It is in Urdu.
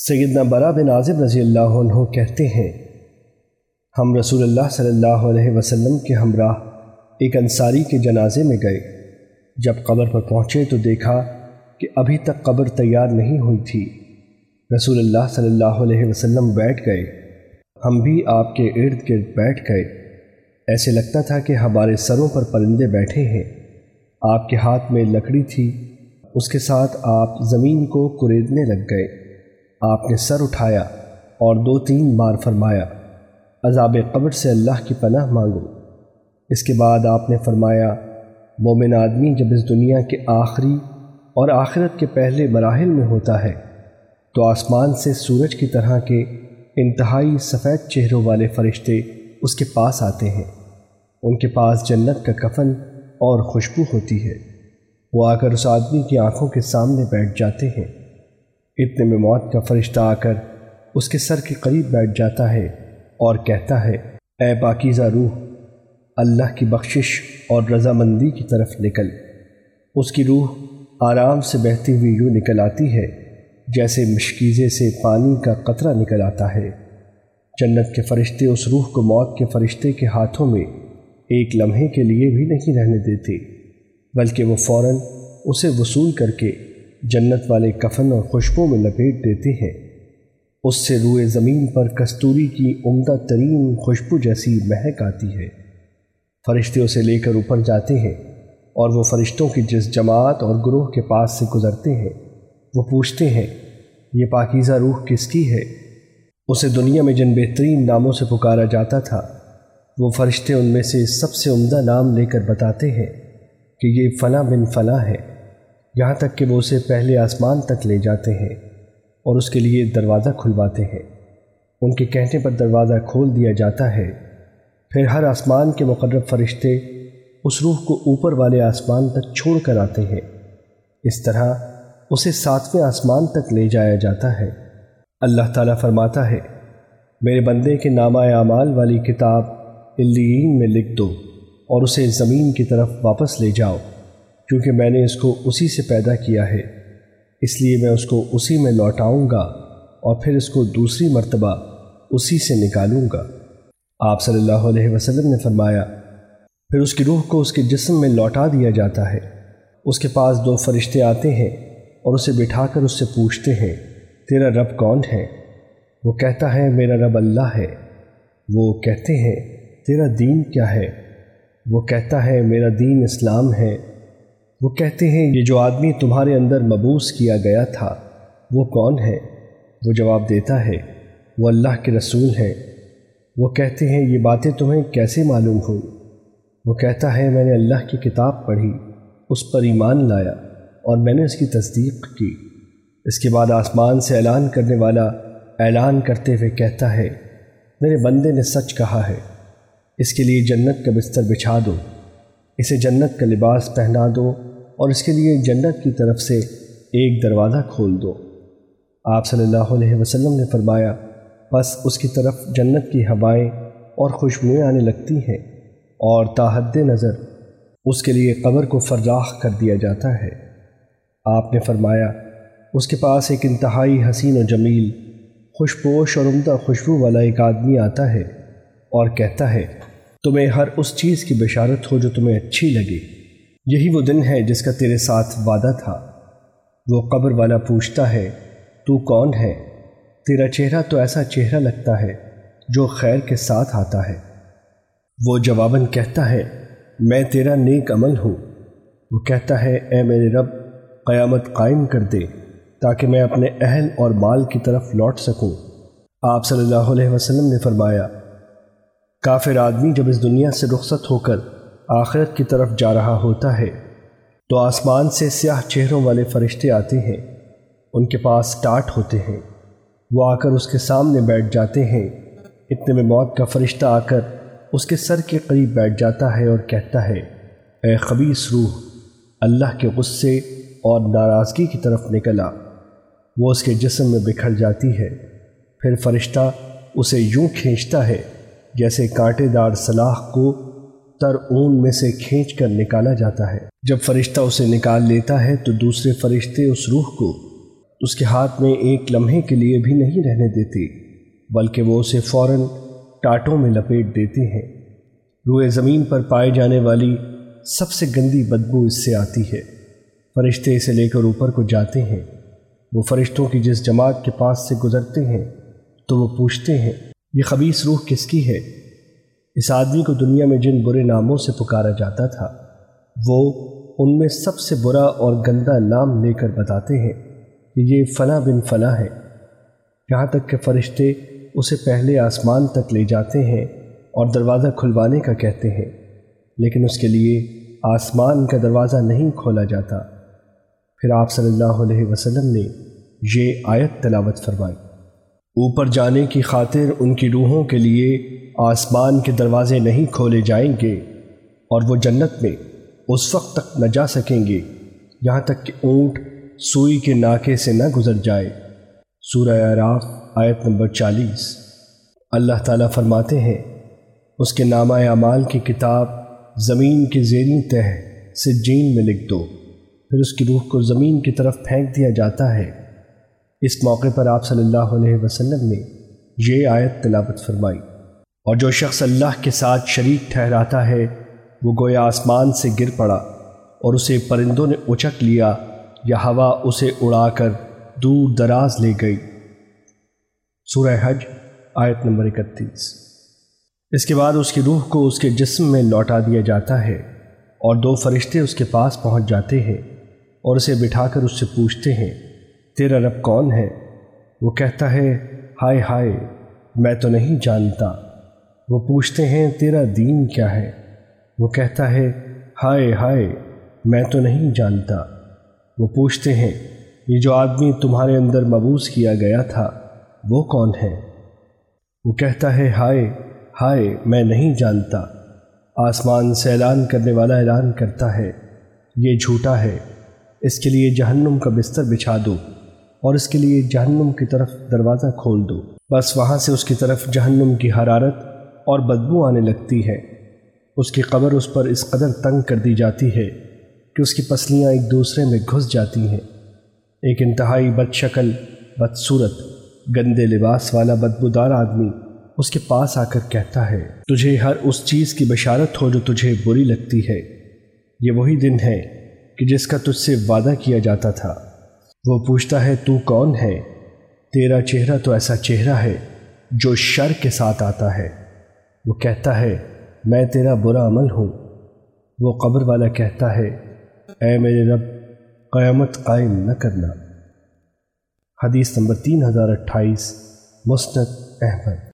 سیدنا برا بن عازب رضی اللہ عنہ کہتے ہیں، ہم رسول اللہ صلی اللہ علیہ وسلم کے ہمراہ ایک انصاری کے جنازے میں گئے۔ جب قبر پر پہنچے تو دیکھا کہ ابھی تک قبر تیار نہیں ہوئی تھی۔ رسول اللہ صلی اللہ علیہ وسلم بیٹھ گئے۔ ہم بھی آپ کے ارد گرد بیٹھ گئے۔ ایسے لگتا تھا کہ ہمارے سروں پر پرندے بیٹھے ہیں۔ آپ کے ہاتھ میں لکڑی تھی۔ اس کے ساتھ آپ زمین کو کریدنے لگ گئے۔ آپ نے سر اٹھایا اور دو تین بار فرمایا، عذاب قبر سے اللہ کی پناہ مانگو۔ اس کے بعد آپ نے فرمایا، مومن آدمی جب اس دنیا کے آخری اور آخرت کے پہلے مراحل میں ہوتا ہے، تو آسمان سے سورج کی طرح کے انتہائی سفید چہروں والے فرشتے اس کے پاس آتے ہیں۔ ان کے پاس جنت کا کفن اور خوشبو ہوتی ہے۔ وہ آ کر اس آدمی کی آنکھوں کے سامنے بیٹھ جاتے ہیں۔ اتنے میں موت کا فرشتہ آ کر اس کے سر کے قریب بیٹھ جاتا ہے اور کہتا ہے، اے پاکیزہ روح، اللہ کی بخشش اور رضامندی کی طرف نکل۔ اس کی روح آرام سے بہتی ہوئی یوں نکل آتی ہے جیسے مشکیزے سے پانی کا قطرہ نکل آتا ہے۔ جنت کے فرشتے اس روح کو موت کے فرشتے کے ہاتھوں میں ایک لمحے کے لیے بھی نہیں رہنے دیتے، بلکہ وہ فوراً اسے وصول کر کے جنت والے کفن اور خوشبوں میں لپیٹ دیتے ہیں۔ اس سے روئے زمین پر کستوری کی عمدہ ترین خوشبو جیسی مہک آتی ہے۔ فرشتے اسے لے کر اوپر جاتے ہیں اور وہ فرشتوں کی جس جماعت اور گروہ کے پاس سے گزرتے ہیں، وہ پوچھتے ہیں، یہ پاکیزہ روح کس کی ہے؟ اسے دنیا میں جن بہترین ناموں سے پکارا جاتا تھا، وہ فرشتے ان میں سے سب سے عمدہ نام لے کر بتاتے ہیں کہ یہ فلاں بن فلاں ہے۔ یہاں تک کہ وہ اسے پہلے آسمان تک لے جاتے ہیں اور اس کے لیے دروازہ کھلواتے ہیں۔ ان کے کہنے پر دروازہ کھول دیا جاتا ہے۔ پھر ہر آسمان کے مقرب فرشتے اس روح کو اوپر والے آسمان تک چھوڑ کر آتے ہیں۔ اس طرح اسے ساتویں آسمان تک لے جایا جاتا ہے۔ اللہ تعالیٰ فرماتا ہے، میرے بندے کے نامہ اعمال والی کتاب الین میں لکھ دو اور اسے زمین کی طرف واپس لے جاؤ۔ کیونکہ میں نے اس کو اسی سے پیدا کیا ہے۔ اس لیے میں اس کو اسی میں لوٹاؤں گا اور پھر اس کو دوسری مرتبہ اسی سے نکالوں گا۔ آپ صلی اللہ علیہ وسلم نے فرمایا، پھر اس کی روح کو اس کے جسم میں لوٹا دیا جاتا ہے۔ اس کے پاس دو فرشتے آتے ہیں اور اسے بٹھا کر اس سے پوچھتے ہیں، تیرا رب کون ہے؟ وہ کہتا ہے، میرا رب اللہ ہے۔ وہ کہتے ہیں، تیرا دین کیا ہے؟ وہ کہتا ہے، میرا دین اسلام ہے۔ وہ کہتے ہیں، یہ جو آدمی تمہارے اندر مبوس کیا گیا تھا، وہ کون ہے؟ وہ جواب دیتا ہے، وہ اللہ کے رسول ہے وہ کہتے ہیں، یہ باتیں تمہیں کیسے معلوم ہوئی وہ کہتا ہے، میں نے اللہ کی کتاب پڑھی، اس پر ایمان لایا اور میں نے اس کی تصدیق کی۔ اس کے بعد آسمان سے اعلان کرنے والا اعلان کرتے ہوئے کہتا ہے، میرے بندے نے سچ کہا ہے، اس کے لیے جنت کا بستر بچھا دو، اسے جنت کا لباس پہنا دو اور اس کے لیے جنت کی طرف سے ایک دروازہ کھول دو۔ آپ صلی اللہ علیہ وسلم نے فرمایا بس اس کی طرف جنت کی ہوائیں اور خوشبوئیں آنے لگتی ہیں اور تاحد نظر اس کے لیے قبر کو فراخ کر دیا جاتا ہے۔ آپ نے فرمایا، اس کے پاس ایک انتہائی حسین و جمیل، خوشپوش اور عمدہ خوشبو والا ایک آدمی آتا ہے اور کہتا ہے، تمہیں ہر اس چیز کی بشارت ہو جو تمہیں اچھی لگے۔ یہی وہ دن ہے جس کا تیرے ساتھ وعدہ تھا۔ وہ قبر والا پوچھتا ہے، تو کون ہے؟ تیرا چہرہ تو ایسا چہرہ لگتا ہے جو خیر کے ساتھ آتا ہے۔ وہ جواباً کہتا ہے، میں تیرا نیک عمل ہوں۔ وہ کہتا ہے، اے میرے رب، قیامت قائم کر دے تاکہ میں اپنے اہل اور مال کی طرف لوٹ سکوں۔ آپ صلی اللہ علیہ وسلم نے فرمایا، کافر آدمی جب اس دنیا سے رخصت ہو کر آخرت کی طرف جا رہا ہوتا ہے۔ تو آسمان سے سیاہ چہروں والے فرشتے آتے ہیں۔ ان کے پاس ٹاٹ ہوتے ہیں۔ وہ آ کر اس کے سامنے بیٹھ جاتے ہیں۔ اتنے میں موت کا فرشتہ آ کر اس کے سر کے قریب بیٹھ جاتا ہے اور کہتا ہے، اے خبیص روح، اللہ کے غصے اور ناراضگی کی طرف نکلا وہ اس کے جسم میں بکھر جاتی ہے۔ پھر فرشتہ اسے یوں کھینچتا ہے جیسے کانٹے دار صلاح کو تر اون میں سے کھینچ کر نکالا جاتا ہے۔ جب فرشتہ اسے نکال لیتا ہے تو دوسرے فرشتے اس روح کو اس کے ہاتھ میں ایک لمحے کے لیے بھی نہیں رہنے دیتی بلکہ وہ اسے فوراً ٹاٹوں میں لپیٹ دیتے ہیں۔ روئے زمین پر پائے جانے والی سب سے گندی بدبو اس سے آتی ہے۔ فرشتے اسے لے کر اوپر کو جاتے ہیں۔ وہ فرشتوں کی جس جماعت کے پاس سے گزرتے ہیں تو وہ پوچھتے ہیں، یہ خبیص روح کس کی ہے؟ اس آدمی کو دنیا میں جن برے ناموں سے پکارا جاتا تھا، وہ ان میں سب سے برا اور گندا نام لے کر بتاتے ہیں کہ یہ فلاں بن فلاں ہے۔ یہاں تک کہ فرشتے اسے پہلے آسمان تک لے جاتے ہیں اور دروازہ کھلوانے کا کہتے ہیں، لیکن اس کے لیے آسمان کا دروازہ نہیں کھولا جاتا۔ پھر آپ صلی اللہ علیہ وسلم نے یہ آیت تلاوت فرمائی۔ اوپر جانے کی خاطر ان کی روحوں کے لیے آسمان کے دروازے نہیں کھولے جائیں گے اور وہ جنت میں اس وقت تک نہ جا سکیں گے، یہاں تک کہ اونٹ سوئی کے ناکے سے نہ گزر جائے۔ سورہ عراف آیت نمبر چالیس۔ اللہ تعالیٰ فرماتے ہیں، اس کے نامہ اعمال کی کتاب زمین کے زیریں تہ سے جین میں لکھ دو۔ پھر اس کی روح کو زمین کی طرف پھینک دیا جاتا ہے۔ اس موقع پر آپ صلی اللہ علیہ وسلم نے یہ آیت تلاوت فرمائی۔ اور جو شخص اللہ کے ساتھ شریک ٹھہراتا ہے، وہ گویا آسمان سے گر پڑا اور اسے پرندوں نے اچک لیا، یا ہوا اسے اڑا کر دور دراز لے گئی۔ سورہ حج، آیت نمبر اکتیس۔ اس کے بعد اس کی روح کو اس کے جسم میں لوٹا دیا جاتا ہے اور دو فرشتے اس کے پاس پہنچ جاتے ہیں اور اسے بٹھا کر اس سے پوچھتے ہیں، تیرا رب کون ہے؟ وہ کہتا ہے، ہائے ہائے، میں تو نہیں جانتا۔ وہ پوچھتے ہیں، تیرا دین کیا ہے؟ وہ کہتا ہے، ہائے ہائے، میں تو نہیں جانتا. وہ پوچھتے ہیں، یہ جو آدمی تمہارے اندر مبوس کیا گیا تھا، وہ کون ہے؟ وہ کہتا ہے، ہائے ہائے، میں نہیں جانتا۔ آسمان سے اعلان کرنے والا اعلان کرتا ہے، یہ جھوٹا ہے۔ اس کے لیے جہنم کا بستر بچھا دو اور اس کے لیے جہنم کی طرف دروازہ کھول دو۔ بس وہاں سے اس کی طرف جہنم کی حرارت اور بدبو آنے لگتی ہے۔ اس کی قبر اس پر اس قدر تنگ کر دی جاتی ہے کہ اس کی پسلیاں ایک دوسرے میں گھس جاتی ہیں۔ ایک انتہائی بد شکل بدصورت گندے لباس والا بدبودار آدمی اس کے پاس آ کر کہتا ہے، تجھے ہر اس چیز کی بشارت ہو جو تجھے بری لگتی ہے۔ یہ وہی دن ہے کہ جس کا تجھ سے وعدہ کیا جاتا تھا۔ وہ پوچھتا ہے، تو کون ہے؟ تیرا چہرہ تو ایسا چہرہ ہے جو شر کے ساتھ آتا ہے۔ وہ کہتا ہے، میں تیرا برا عمل ہوں۔ وہ قبر والا کہتا ہے، اے میرے رب، قیامت قائم نہ کرنا۔ حدیث نمبر تین ہزار اٹھائیس مستد احمد۔